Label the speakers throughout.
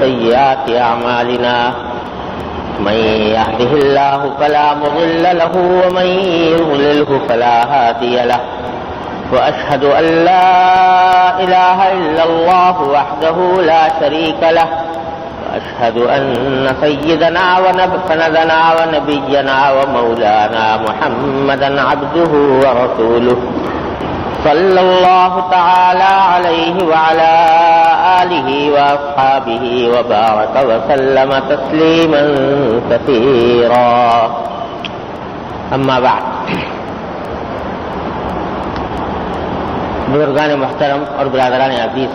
Speaker 1: سيئات أعمالنا. من يهده الله فلا مضل له ومن يضلله فلا هادي له. وأشهد أن لا إله إلا الله وحده لا شريك له. وأشهد أن سيدنا ونبسندنا ونبينا ومولانا محمدا عبده ورسوله. صلى الله تعالى عليه وعلى آله وأصحابه وبارك وسلم تسليما كثيرا. أما بعد. بزرگان محترم اور برادران عزیز،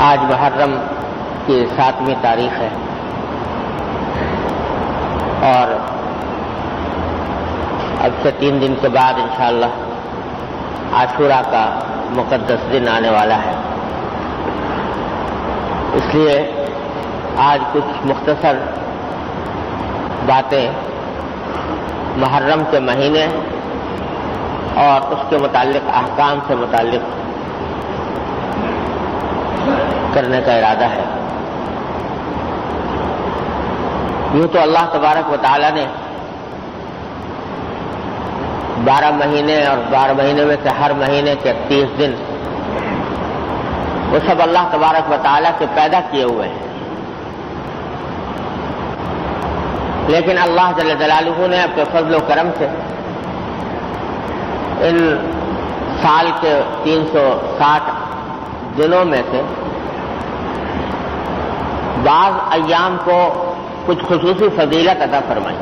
Speaker 1: آج محرم کی ساتویں تاریخ ہے اور اب سے تین دن کے بعد انشاءاللہ عاشورہ کا مقدس دن آنے والا ہے۔ اس لیے آج کچھ مختصر باتیں محرم کے مہینے اور اس کے متعلق احکام سے متعلق کرنے کا ارادہ ہے۔ یوں تو اللہ تبارک و تعالی نے بارہ مہینے اور بارہ مہینے میں سے ہر مہینے کے تیس دن وہ سب اللہ تبارک و تعالیٰ کے پیدا کیے ہوئے ہیں۔ لیکن اللہ جل جلالہ نے اپنے فضل و کرم سے ان سال کے تین سو ساٹھ دنوں میں سے بعض ایام کو کچھ خصوصی فضیلت ادا فرمائی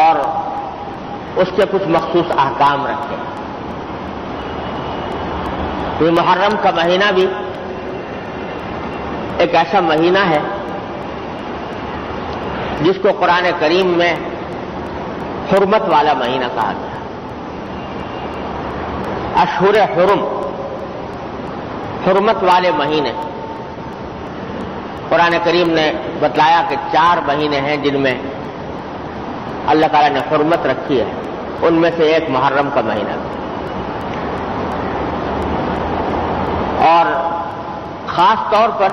Speaker 1: اور اس کے کچھ مخصوص احکام رکھے یہ محرم کا مہینہ بھی ایک ایسا مہینہ ہے جس کو قرآن کریم میں حرمت والا مہینہ کہا گیا۔ اشہر حرم، حرمت والے مہینے۔ قرآن کریم نے بتلایا کہ چار مہینے ہیں جن میں اللہ تعالیٰ نے حرمت رکھی ہے۔ ان میں سے ایک محرم کا مہینہ اور خاص طور پر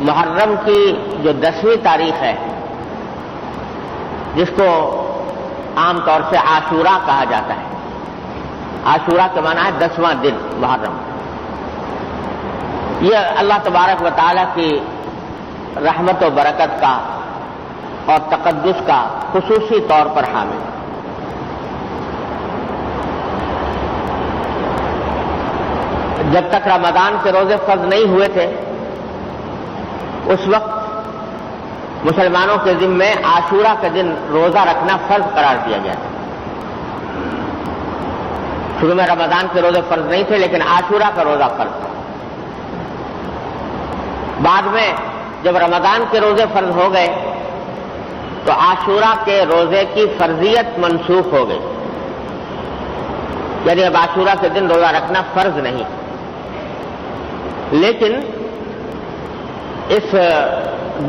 Speaker 1: محرم کی جو دسویں تاریخ ہے، جس کو عام طور سے عاشورہ کہا جاتا ہے۔ عاشورہ کے معنی ہے دسواں دن محرم۔ یہ اللہ تبارک و تعالیٰ کی رحمت و برکت کا اور تقدس کا خصوصی طور پر حامل۔ جب تک رمضان کے روزے فرض نہیں ہوئے تھے، اس وقت مسلمانوں کے ذمے عاشورہ کے دن روزہ رکھنا فرض قرار دیا گیا تھا۔ شروع میں رمضان کے روزے فرض نہیں تھے، لیکن عاشورہ کا روزہ فرض تھا۔ بعد میں جب رمضان کے روزے فرض ہو گئے، تو عاشورہ کے روزے کی فرضیت منسوخ ہو گئی۔ یعنی اب عاشورہ کے دن روزہ رکھنا فرض نہیں۔ لیکن اس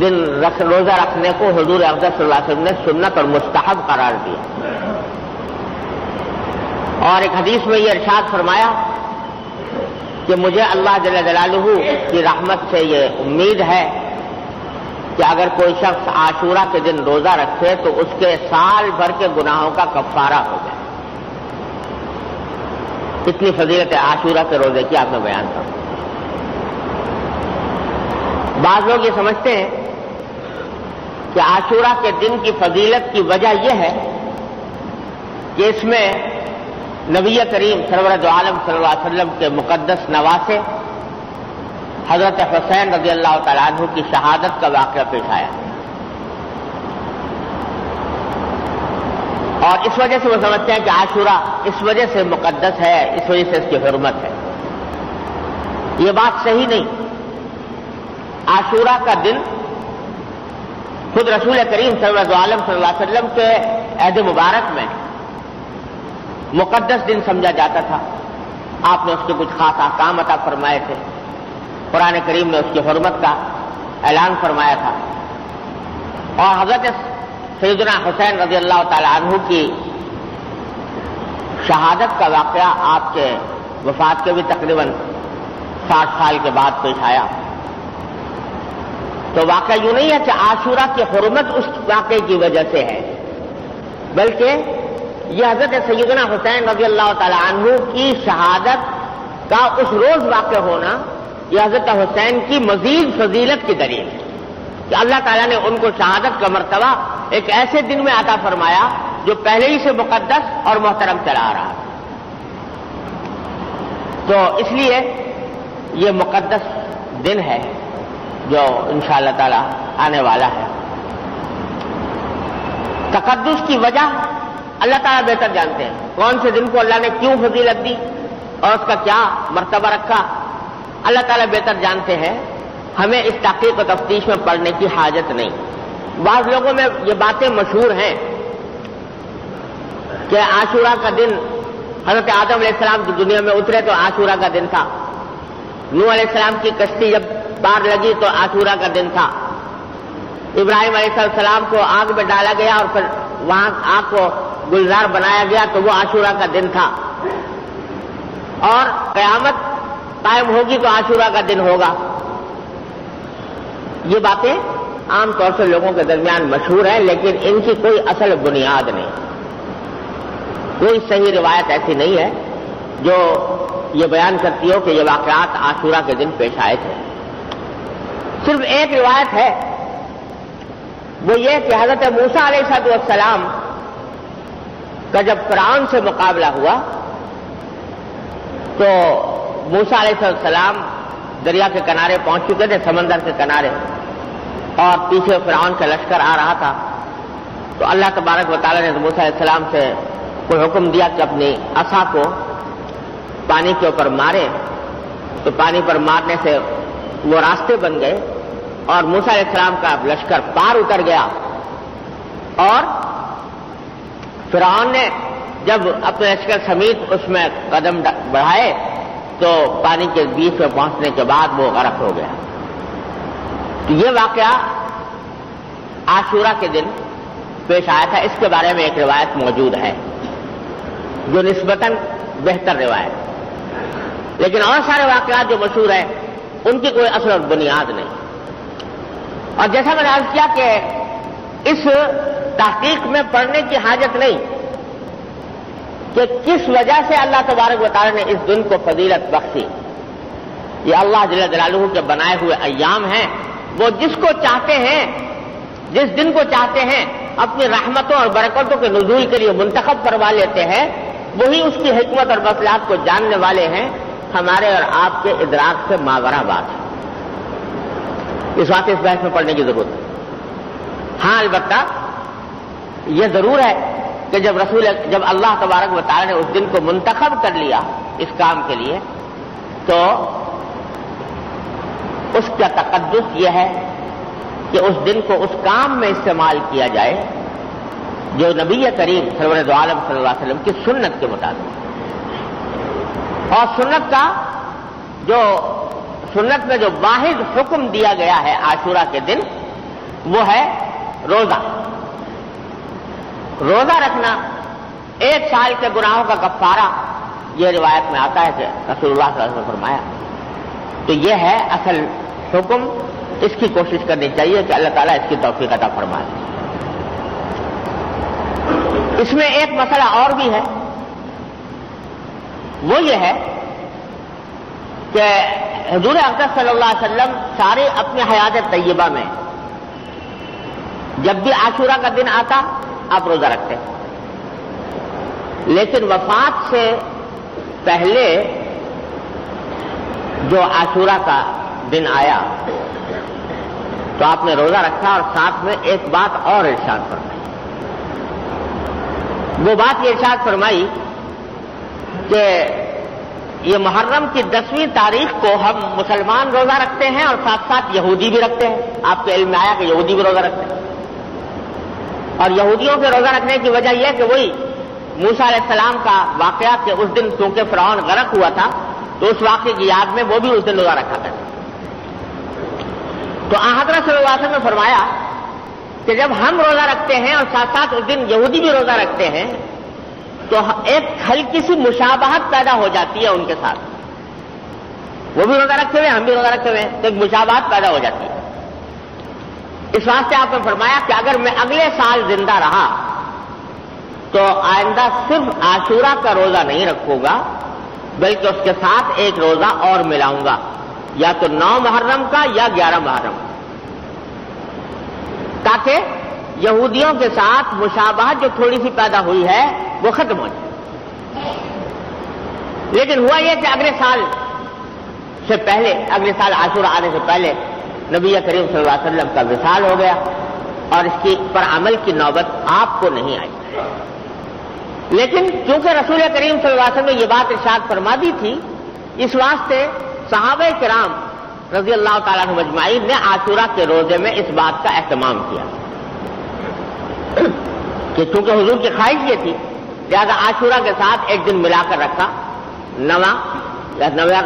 Speaker 1: دن روزہ رکھنے کو حضور افضل صلی اللہ علیہ وسلم نے سنت اور مستحب قرار دیا۔ اور ایک حدیث میں یہ ارشاد فرمایا کہ مجھے اللہ جل جلالہ کی رحمت سے یہ امید ہے کہ اگر کوئی شخص عاشورہ کے دن روزہ رکھے تو اس کے سال بھر کے گناہوں کا کفارہ ہو جائے۔ اتنی فضیلت عاشورہ کے روزے کی آپ نے بیان کر بعض لوگ یہ سمجھتے ہیں کہ عاشورہ کے دن کی فضیلت کی وجہ یہ ہے کہ اس میں نبی کریم سرورت عالم صلی اللہ علیہ وسلم کے مقدس نواسے حضرت حسین رضی اللہ تعالیٰ عنہ کی شہادت کا واقعہ پیش آیا اور اس وجہ سے وہ سمجھتے ہیں کہ عاشورہ اس وجہ سے مقدس ہے، اس وجہ سے اس کی حرمت ہے۔ یہ بات صحیح نہیں۔ عاشورہ کا دن خود رسول کریم صلی عالم صلی اللہ علیہ وسلم کے عہد مبارک میں مقدس دن سمجھا جاتا تھا۔ آپ نے اس کے کچھ خاص احکام عطا فرمائے تھے۔ قرآن کریم نے اس کی حرمت کا اعلان فرمایا تھا۔ اور حضرت سیدنا حسین رضی اللہ تعالی عنہ کی شہادت کا واقعہ آپ کے وفات کے بھی تقریباً ساٹھ سال کے بعد پیش آیا۔ تو واقعہ یوں نہیں ہے کہ آشورہ کی حرمت اس واقعے کی وجہ سے ہے، بلکہ یہ حضرت سیدنا حسین رضی اللہ تعالی عنہ کی شہادت کا اس روز واقع ہونا یہ حضرت حسین کی مزید فضیلت کی دلیل ہے کہ اللہ تعالیٰ نے ان کو شہادت کا مرتبہ ایک ایسے دن میں عطا فرمایا جو پہلے ہی سے مقدس اور محترم چلا آ رہا تو اس لیے یہ مقدس دن ہے۔ جو ان شاء اللہ تعالی آنے والا ہے۔ تقدس کی وجہ اللہ تعالیٰ بہتر جانتے ہیں۔ کون سے دن کو اللہ نے کیوں فضیلت دی اور اس کا کیا مرتبہ رکھا؟ اللہ تعالیٰ بہتر جانتے ہیں۔ ہمیں اس تحقیق و تفتیش میں پڑھنے کی حاجت نہیں۔ بعض لوگوں میں یہ باتیں مشہور ہیں کہ آشورہ کا دن حضرت آدم علیہ السلام کی دنیا میں اترے تو آشورہ کا دن تھا۔ نو علیہ السلام کی کشتی جب پار لگی تو آشورہ کا دن تھا۔ ابراہیم علیہ السلام کو آگ میں ڈالا گیا اور پھر وہاں آگ کو گلزار بنایا گیا تو وہ آشورہ کا دن تھا۔ اور قیامت قائم ہوگی تو آشورہ کا دن ہوگا۔ یہ باتیں عام طور سے لوگوں کے درمیان مشہور ہیں، لیکن ان کی کوئی اصل بنیاد نہیں۔ کوئی صحیح روایت ایسی نہیں ہے جو یہ بیان کرتی ہو کہ یہ واقعات آشورہ کے دن پیش آئے تھے۔ صرف ایک روایت ہے، وہ یہ کہ حضرت موسا علیہ صد والسلام کا جب فرعون سے مقابلہ ہوا، تو موسا علیہ السلام دریا کے کنارے پہنچ چکے تھے، سمندر کے کنارے، اور پیچھے فرعون کا لشکر آ رہا تھا۔ تو اللہ تبارک و تعالیٰ نے موسیٰ علیہ السلام سے کوئی حکم دیا کہ اپنی اصا کو پانی کے اوپر مارے۔ تو پانی پر مارنے سے وہ راستے بن گئے۔ اور موسا علیہ السلام کا لشکر پار اتر گیا اور فرعون نے جب اپنے لشکر سمیت اس میں قدم بڑھائے تو پانی کے بیچ میں پہنچنے کے بعد وہ غرق ہو گیا۔ تو یہ واقعہ آشورہ کے دن پیش آیا تھا۔ اس کے بارے میں ایک روایت موجود ہے جو نسبتاً بہتر روایت لیکن اور سارے واقعات جو مشہور ہیں، ان کی کوئی اصل اور بنیاد نہیں۔ اور جیسا میں نے عرض کیا کہ اس تحقیق میں پڑھنے کی حاجت نہیں کہ کس وجہ سے اللہ تبارک تعالی نے اس دن کو فضیلت بخشی۔ یہ اللہ جل جلالہ کے بنائے ہوئے ایام ہیں۔ وہ جس کو چاہتے ہیں، جس دن کو چاہتے ہیں، اپنی رحمتوں اور برکتوں کے نزول کے لیے منتخب کروا لیتے ہیں، وہی اس کی حکمت اور مسئلات کو جاننے والے ہیں۔ ہمارے اور آپ کے ادراک سے ماورہ بات ہے۔ اس بات اس بحث میں پڑھنے کی ضرورت ہے۔ ہاں البتہ یہ ضرور ہے کہ جب رسول جب اللہ تبارک و نے اس دن کو منتخب کر لیا اس کام کے لیے، تو اس کا تقدس یہ ہے کہ اس دن کو اس کام میں استعمال کیا جائے جو نبی کریم سرور عالم صلی اللہ علیہ وسلم کی سنت کے مطابق۔ اور سنت کا جو سنت میں جو واحد حکم دیا گیا ہے عاشورہ کے دن، وہ ہے روزہ۔ روزہ رکھنا ایک سال کے گناہوں کا کفارہ، یہ روایت میں آتا ہے کہ رسول اللہ صلی اللہ علیہ وسلم فرمایا، تو یہ ہے اصل حکم، اس کی کوشش کرنی چاہیے کہ اللہ تعالیٰ اس کی توفیق عطا فرمائے۔ اس میں ایک مسئلہ اور بھی ہے، وہ یہ ہے کہ حضور اقدس صلی اللہ علیہ وسلم سارے اپنے حیات طیبہ میں جب بھی عاشورہ کا دن آتا، آپ روزہ رکھتے لیکن وفات سے پہلے جو عاشورہ کا دن آیا، تو آپ نے روزہ رکھا اور ساتھ میں ایک بات اور ارشاد فرمائی۔ وہ بات یہ ارشاد فرمائی کہ یہ محرم کی دسویں تاریخ کو ہم مسلمان روزہ رکھتے ہیں اور ساتھ ساتھ یہودی بھی رکھتے ہیں۔ آپ کے علم میں آیا کہ یہودی بھی روزہ رکھتے ہیں۔ اور یہودیوں کے روزہ رکھنے کی وجہ یہ کہ وہی موسا علیہ السلام کا واقعہ کہ اس دن چونکہ فرعون غرق ہوا تھا، تو اس واقعے کی یاد میں وہ بھی اس دن روزہ رکھا کرتے تو حضرت صلی اللہ علیہ وسلم نے فرمایا کہ جب ہم روزہ رکھتے ہیں اور ساتھ ساتھ اس دن یہودی بھی روزہ رکھتے ہیں تو ایک ہلکی سی مشابہت پیدا ہو جاتی ہے ان کے ساتھ۔ وہ بھی روزہ رکھتے ہوئے، ہم بھی روزہ رکھتے ہوئے، تو ایک مشابہت پیدا ہو جاتی ہے۔ اس واسطے آپ نے فرمایا کہ اگر میں اگلے سال زندہ رہا، تو آئندہ صرف آشورہ کا روزہ نہیں رکھوں گا، بلکہ اس کے ساتھ ایک روزہ اور ملاؤں گا۔ یا تو نو محرم کا یا گیارہ محرم۔ کا تاکہ یہودیوں کے ساتھ مشابہت جو تھوڑی سی پیدا ہوئی ہے، وہ ختم ہو جائے لیکن ہوا یہ کہ اگلے سال سے پہلے، اگلے سال آسور آنے سے پہلے نبی کریم صلی اللہ علیہ وسلم کا وصال ہو گیا اور اس کی پر عمل کی نوبت آپ کو نہیں آئی۔ لیکن چونکہ رسول کریم صلی اللہ علیہ وسلم نے یہ بات ارشاد فرما دی تھی، اس واسطے صحابہ کرام رضی اللہ تعالیٰ مجمعین نے آشورہ کے روزے میں اس بات کا اہتمام کیا۔ کہ چونکہ حضور کی خواہش یہ تھی لہٰذا آشورہ کے ساتھ ایک دن ملا کر رکھا، نواں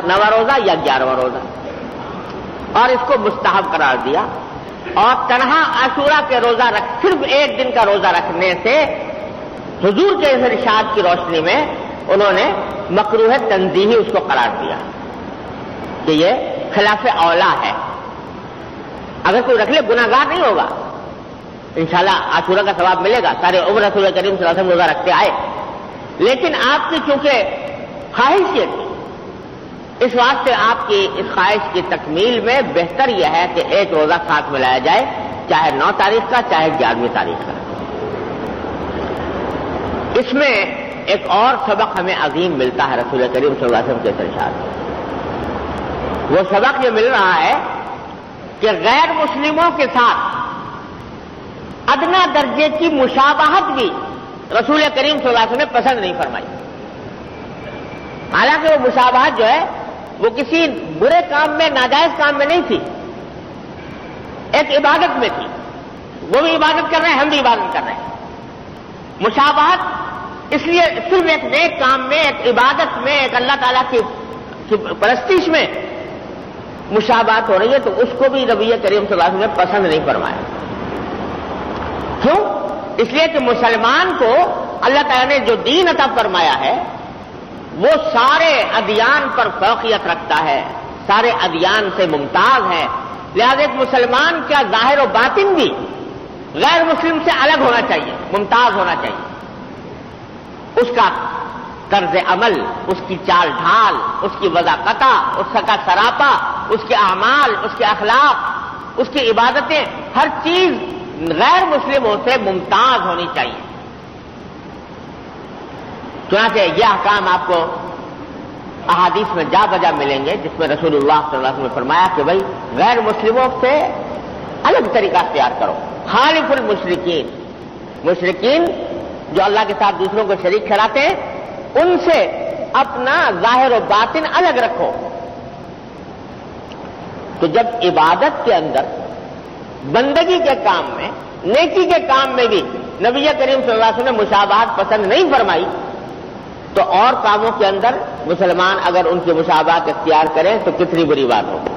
Speaker 1: نواں روزہ یا گیارہواں روزہ۔ اور اس کو مستحب قرار دیا۔ اور تنہا عاشورہ کے روزہ رکھ، صرف ایک دن کا روزہ رکھنے سے حضور کے اس ارشاد کی روشنی میں انہوں نے مقروح تنظیحی اس کو قرار دیا کہ یہ خلاف اولا ہے۔ اگر کوئی رکھ لے گناگار نہیں ہوگا۔ انشاءاللہ شاء کا ثواب ملے گا۔ سارے عمر رسول کریم صلی اللہ علیہ وسلم روزہ رکھتے آئے۔ لیکن آپ کی چونکہ خواہش یہ تھی، اس واسطے آپ کی اس خواہش کی تکمیل میں بہتر یہ ہے کہ ایک روزہ ساتھ ملایا جائے، چاہے نو تاریخ کا، چاہے گیارہویں تاریخ کا۔ اس میں ایک اور سبق ہمیں عظیم ملتا ہے رسول کریم صلی اللہ علیہ وسلم کے سرشاد وہ سبق یہ مل رہا ہے کہ غیر مسلموں کے ساتھ درجے کی مشابہت بھی رسول کریم صلی اللہ علیہ وسلم نے پسند نہیں فرمائی۔ حالانکہ وہ مشابہت جو ہے، وہ کسی برے کام میں، ناجائز کام میں نہیں تھی۔ ایک عبادت میں تھی۔ وہ بھی عبادت کر رہے ہیں، ہم بھی عبادت کر رہے ہیں۔ مشابہت اس لیے صرف ایک نیک کام میں، ایک عبادت میں، ایک اللہ تعالیٰ کی پرستش میں مشابہت ہو رہی ہے، تو اس کو بھی ربیہ کریم صلی اللہ علیہ وسلم نے پسند نہیں فرمایا۔ کیوں؟ اس لیے کہ مسلمان کو اللہ تعالیٰ نے جو دین عطا فرمایا ہے، وہ سارے ادیان پر فوقیت رکھتا ہے، سارے ادیان سے ممتاز ہے۔ لہذا ایک مسلمان کا ظاہر و باطن بھی غیر مسلم سے الگ ہونا چاہیے، ممتاز ہونا چاہیے۔ اس کا طرز عمل، اس کی چال ڈھال، اس کی وضاقت اس کا سراپا، اس کے اعمال، اس کے اخلاق، اس کی عبادتیں، ہر چیز غیر مسلموں سے ممتاز ہونی چاہیے۔ چنانچہ یہ احکام آپ کو احادیث میں جا بجا ملیں گے، جس میں رسول اللہ صلی اللہ علیہ وسلم نے فرمایا کہ بھائی، غیر مسلموں سے الگ طریقہ اختیار کرو۔ خالف المشرقین مشرقین جو اللہ کے ساتھ دوسروں کو شریک کراتے ہیں، ان سے اپنا ظاہر و باطن الگ رکھو۔ تو جب عبادت کے اندر بندگی کے کام میں، نیکی کے کام میں بھی نبی کریم صلی اللہ علیہ وسلم نے مشابہت پسند نہیں فرمائی۔ تو اور کاموں کے اندر مسلمان اگر ان کی مشابات اختیار کریں تو کتنی بری بات ہوگی۔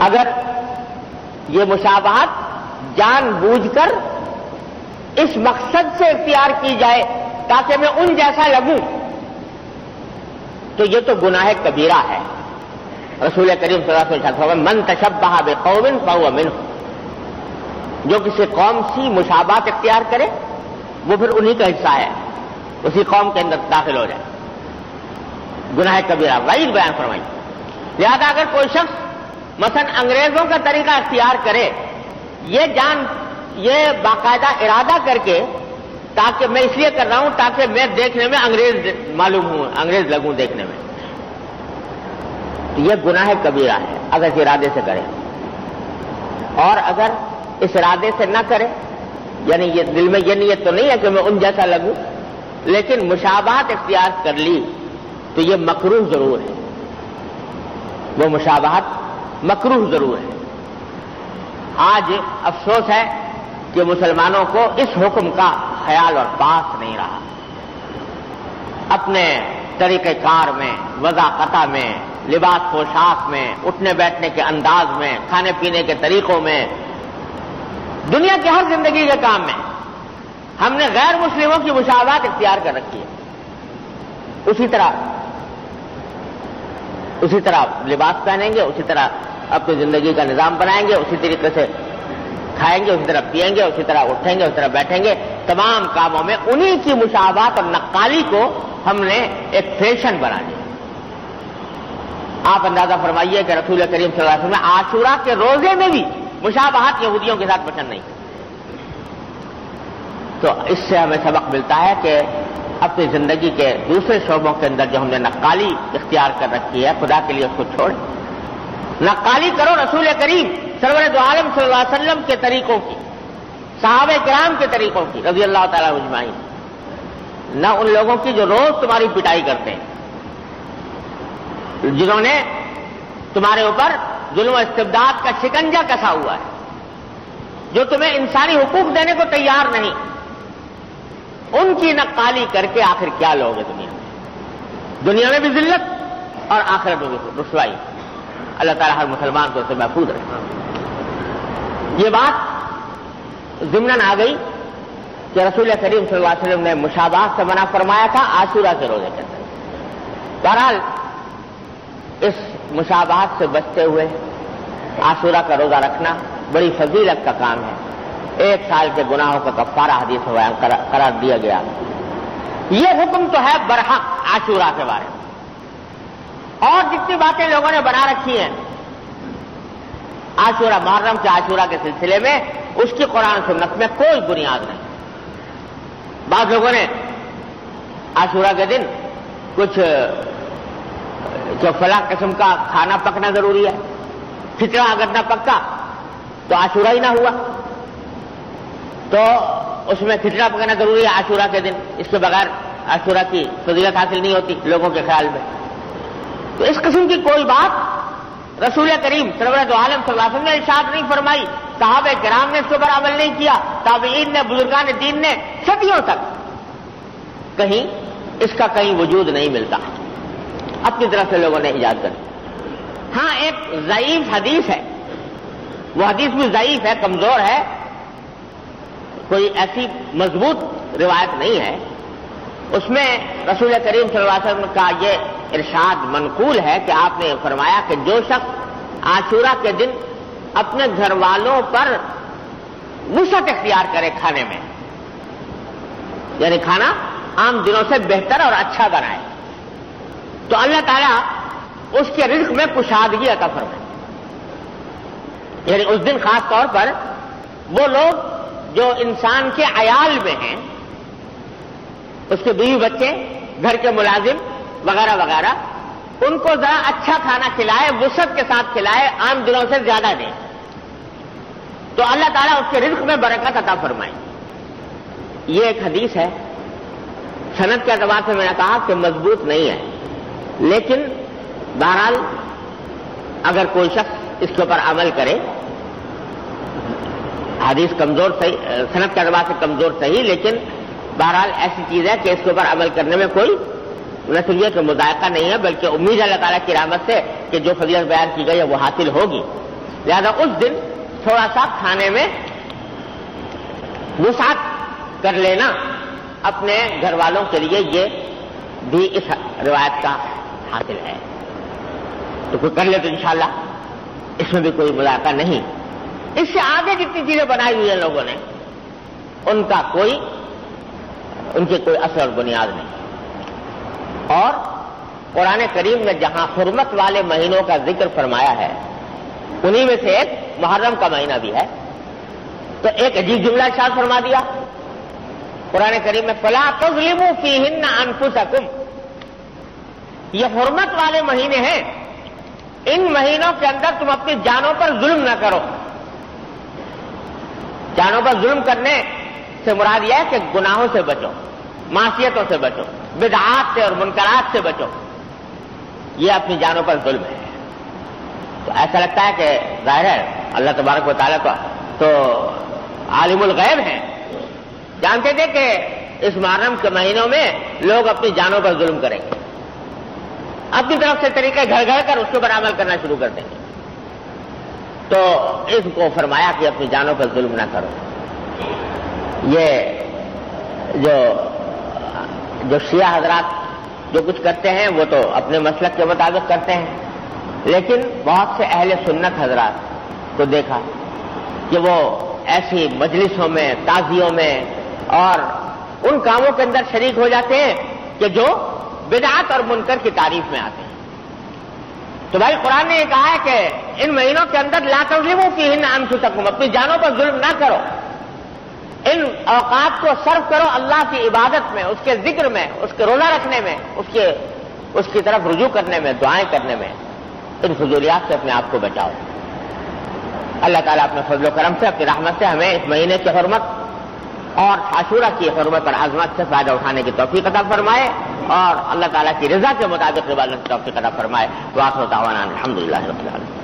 Speaker 1: اگر یہ مشابہت جان بوجھ کر اس مقصد سے اختیار کی جائے تاکہ میں ان جیسا لگوں، تو یہ تو گناہ کبیرہ ہے۔ رسول کریم صلی اللہ علیہ وسلم من تشبہ بے قومن فہو من جو کسی قوم سی مشابات اختیار کرے، وہ پھر انہی کا حصہ ہے، اسی قوم کے اندر داخل ہو جائے۔ گناہ کبیرہ، وعید بیان فرمائی۔ لہذا اگر کوئی شخص مثلا انگریزوں کا طریقہ اختیار کرے، یہ جان، یہ باقاعدہ ارادہ کر کے، تاکہ میں اس لیے کر رہا ہوں تاکہ میں دیکھنے میں انگریز معلوم ہوں، انگریز لگوں دیکھنے میں۔ یہ گناہ کبیرہ ہے اگر اس ارادے سے کرے اور اگر اس ارادے سے نہ کرے یعنی یہ دل میں یہ نیت تو نہیں ہے کہ میں ان جیسا لگوں، لیکن مشابہت اختیار کر لی، تو یہ مکروح ضرور ہے۔ وہ مشابہت مکروح ضرور ہے۔ آج افسوس ہے کہ مسلمانوں کو اس حکم کا خیال اور پاس نہیں رہا۔ اپنے طریقہ کار میں وضاقتہ میں، لباس پوشاک میں، اٹھنے بیٹھنے کے انداز میں، کھانے پینے کے طریقوں میں، دنیا کے ہر زندگی کے کام میں، ہم نے غیر مسلموں کی مشاورات اختیار کر رکھی ہے اسی طرح اسی طرح لباس پہنیں گے، اسی طرح اپنی زندگی کا نظام بنائیں گے، اسی طریقے سے کھائیں گے، اسی طرح پیئیں گے، اسی طرح اٹھیں گے، اسی طرح بیٹھیں گے۔ تمام کاموں میں انہی کی مشابات اور نقالی کو ہم نے ایک فیشن بنا دیا آپ اندازہ فرمائیے کہ رسول کریم صلی اللہ علیہ وسلم آشورا کے روزے میں بھی مشابہت یہودیوں کے ساتھ پسند نہیں۔ تو اس سے ہمیں سبق ملتا ہے کہ اپنی زندگی کے دوسرے شعبوں کے اندر جو ہم نے نقالی اختیار کر رکھی ہے، خدا کے لیے اس کو چھوڑ۔ نقالی کرو رسول کریم سرور دو عالم صلی اللہ علیہ وسلم کے طریقوں کی، صحابہ کرام کے طریقوں کی، رضی اللہ تعالیٰ اجمائی نہ ان لوگوں کی جو روز تمہاری پٹائی کرتے ہیں۔ جنہوں نے تمہارے اوپر ظلم و استبداد کا شکنجا کسا ہوا ہے۔ جو تمہیں انسانی حقوق دینے کو تیار نہیں۔ ان کی نقالی کر کے آخر کیا لوگ دنیا میں؟ دنیا میں بھی ذلت اور آخرت میں بھی رسوائی۔ اللہ تعالیٰ ہر مسلمان کو اسے محفوظ رکھے۔ یہ بات ضمن آ گئی۔ کہ رسول کریم صلی اللہ علیہ وسلم نے مشابات سے منع فرمایا تھا آشورا کے روزے کے اندر۔ بہرحال، اس مشابات سے بچتے ہوئے آشورا کا روزہ رکھنا بڑی فضیلت کا کام ہے۔ ایک سال کے گناہوں کا کفارہ حدیث بیان قرار دیا گیا۔ یہ حکم تو ہے برحق آشورا کے بارے میں۔ اور جتنی باتیں لوگوں نے بنا رکھی ہیں آشورا محرم کے آشورا کے سلسلے میں، اس کی قرآن سنت میں کوئی بنیاد نہیں۔ بعض لوگوں نے آشورا کے دن کچھ جو فلاں قسم کا کھانا پکنا ضروری ہے کھچڑا اگر نہ پکا تو آشورا ہی نہ ہوا۔ تو اس میں کھچڑا پکانا ضروری ہے آشورا کے دن۔ اس کے بغیر آشورا کی فضیلت حاصل نہیں ہوتی لوگوں کے خیال میں۔ تو اس قسم کی کوئی بات رسول کریم سرورت عالم صلی اللہ علیہ وسلم نے ارشاد نہیں فرمائی، صحابہ کرام نے اس کے اوپر عمل نہیں کیا، تابعین نے، بزرگان دین نے، صدیوں تک۔ کہیں اس کا کہیں وجود نہیں ملتا۔ اپنی طرف سے لوگوں نے ایجاد کر ہاں ایک ضعیف حدیث ہے۔ وہ حدیث بھی ضعیف ہے، کمزور ہے۔ کوئی ایسی مضبوط روایت نہیں ہے۔ اس میں رسول کریم صلی اللہ علیہ وسلم کا یہ ارشاد منقول ہے کہ آپ نے فرمایا کہ جو شخص عاشورہ کے دن اپنے گھر والوں پر وسعت اختیار کرے کھانے میں یعنی کھانا عام دنوں سے بہتر اور اچھا بنائے، تو اللہ تعالیٰ اس کے رزق میں کشادگی عطا فرمائے۔ یعنی اس دن خاص طور پر وہ لوگ جو انسان کے عیال میں ہیں اس کے بیوی بچے، گھر کے ملازم، وغیرہ وغیرہ، ان کو ذرا اچھا کھانا کھلائے وسط کے ساتھ کھلائے، عام دنوں سے زیادہ دیں تو اللہ تعالیٰ اس کے رزق میں برکت عطا فرمائے۔ یہ ایک حدیث ہے۔ صنعت کے اعتبار سے میں نے کہا کہ مضبوط نہیں ہے۔ لیکن بہرحال اگر کوئی شخص اس کے اوپر عمل کرے، حدیث کمزور صحیح، صنعت کے اعتبار سے کمزور صحیح، لیکن بہرحال ایسی چیز ہے کہ اس کے اوپر عمل کرنے میں کوئی نہ صرف یہ کہ مذائقہ نہیں ہے، بلکہ امید اللہ تعالیٰ کی رحمت سے کہ جو فضیلت بیان کی گئی ہے وہ حاصل ہوگی۔ لہذا اس دن تھوڑا سا کھانے میں وسعت کر لینا اپنے گھر والوں کے لیے یہ بھی اس روایت کا حاصل ہے۔ تو کوئی کر لے تو انشاءاللہ اس میں بھی کوئی مذائقہ نہیں۔ اس سے آگے جتنی چیزیں بنائی ہوئی ہیں لوگوں نے، ان کا کوئی ان کی کوئی اثر اور بنیاد نہیں۔ اور قرآن کریم میں جہاں حرمت والے مہینوں کا ذکر فرمایا ہے، انہی میں سے ایک محرم کا مہینہ بھی ہے۔ تو ایک عجیب جملہ شاد فرما دیا۔ قرآن کریم میں فلا تظلم فی ہند انفسکم یہ حرمت والے مہینے ہیں۔ ان مہینوں کے اندر تم اپنی جانوں پر ظلم نہ کرو۔ جانوں پر ظلم کرنے سے مراد یہ ہے کہ گناہوں سے بچو معاشیتوں سے بچو، بدعات سے اور منکرات سے بچو۔ یہ اپنی جانوں پر ظلم ہے۔ تو ایسا لگتا ہے کہ ظاہر ہے، اللہ تبارک و تعالیٰ کو تو عالم الغیب ہیں۔ جانتے تھے کہ اس محرم کے مہینوں میں لوگ اپنی جانوں پر ظلم کریں گے۔ اپنی طرف سے طریقے گھر گھر کر اس کے اوپر عمل کرنا شروع کر دیں گے۔ تو اس کو فرمایا کہ اپنی جانوں پر ظلم نہ کرو۔ یہ جو جو شیعہ حضرات جو کچھ کرتے ہیں وہ تو اپنے مسلک کے مطابق کرتے ہیں۔ لیکن بہت سے اہل سنت حضرات کو دیکھا کہ وہ ایسی مجلسوں میں، تازیوں میں اور ان کاموں کے اندر شریک ہو جاتے ہیں کہ جو بدعات اور منکر کی تعریف میں آتے ہیں۔ تو بھائی قرآن نے یہ کہا ہے کہ ان مہینوں کے اندر لا تظلموں کی ہند انسو تک اپنی جانوں پر ظلم نہ کرو۔ ان اوقات کو صرف کرو اللہ کی عبادت میں، اس کے ذکر میں، اس کے روزہ رکھنے میں، اس کے، اس کی طرف رجوع کرنے میں، دعائیں کرنے میں۔ ان فضولیات سے اپنے آپ کو بچاؤ۔ اللہ تعالیٰ اپنے فضل و کرم سے، اپنی رحمت سے ہمیں اس مہینے کی حرمت اور عاشورہ کی حرمت اور عظمت سے فائدہ اٹھانے کی توفیق عطا فرمائے اور اللہ تعالیٰ کی رضا کے مطابق عبادت کی توفیق عطا فرمائے۔ تو آخر تعاون الحمد للہ رب العالمین۔